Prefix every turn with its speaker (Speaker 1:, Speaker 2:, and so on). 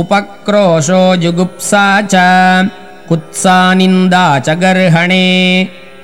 Speaker 1: उपक्रोशो जुगुप्सा च कुत्सा निन्दा च गर्हणे।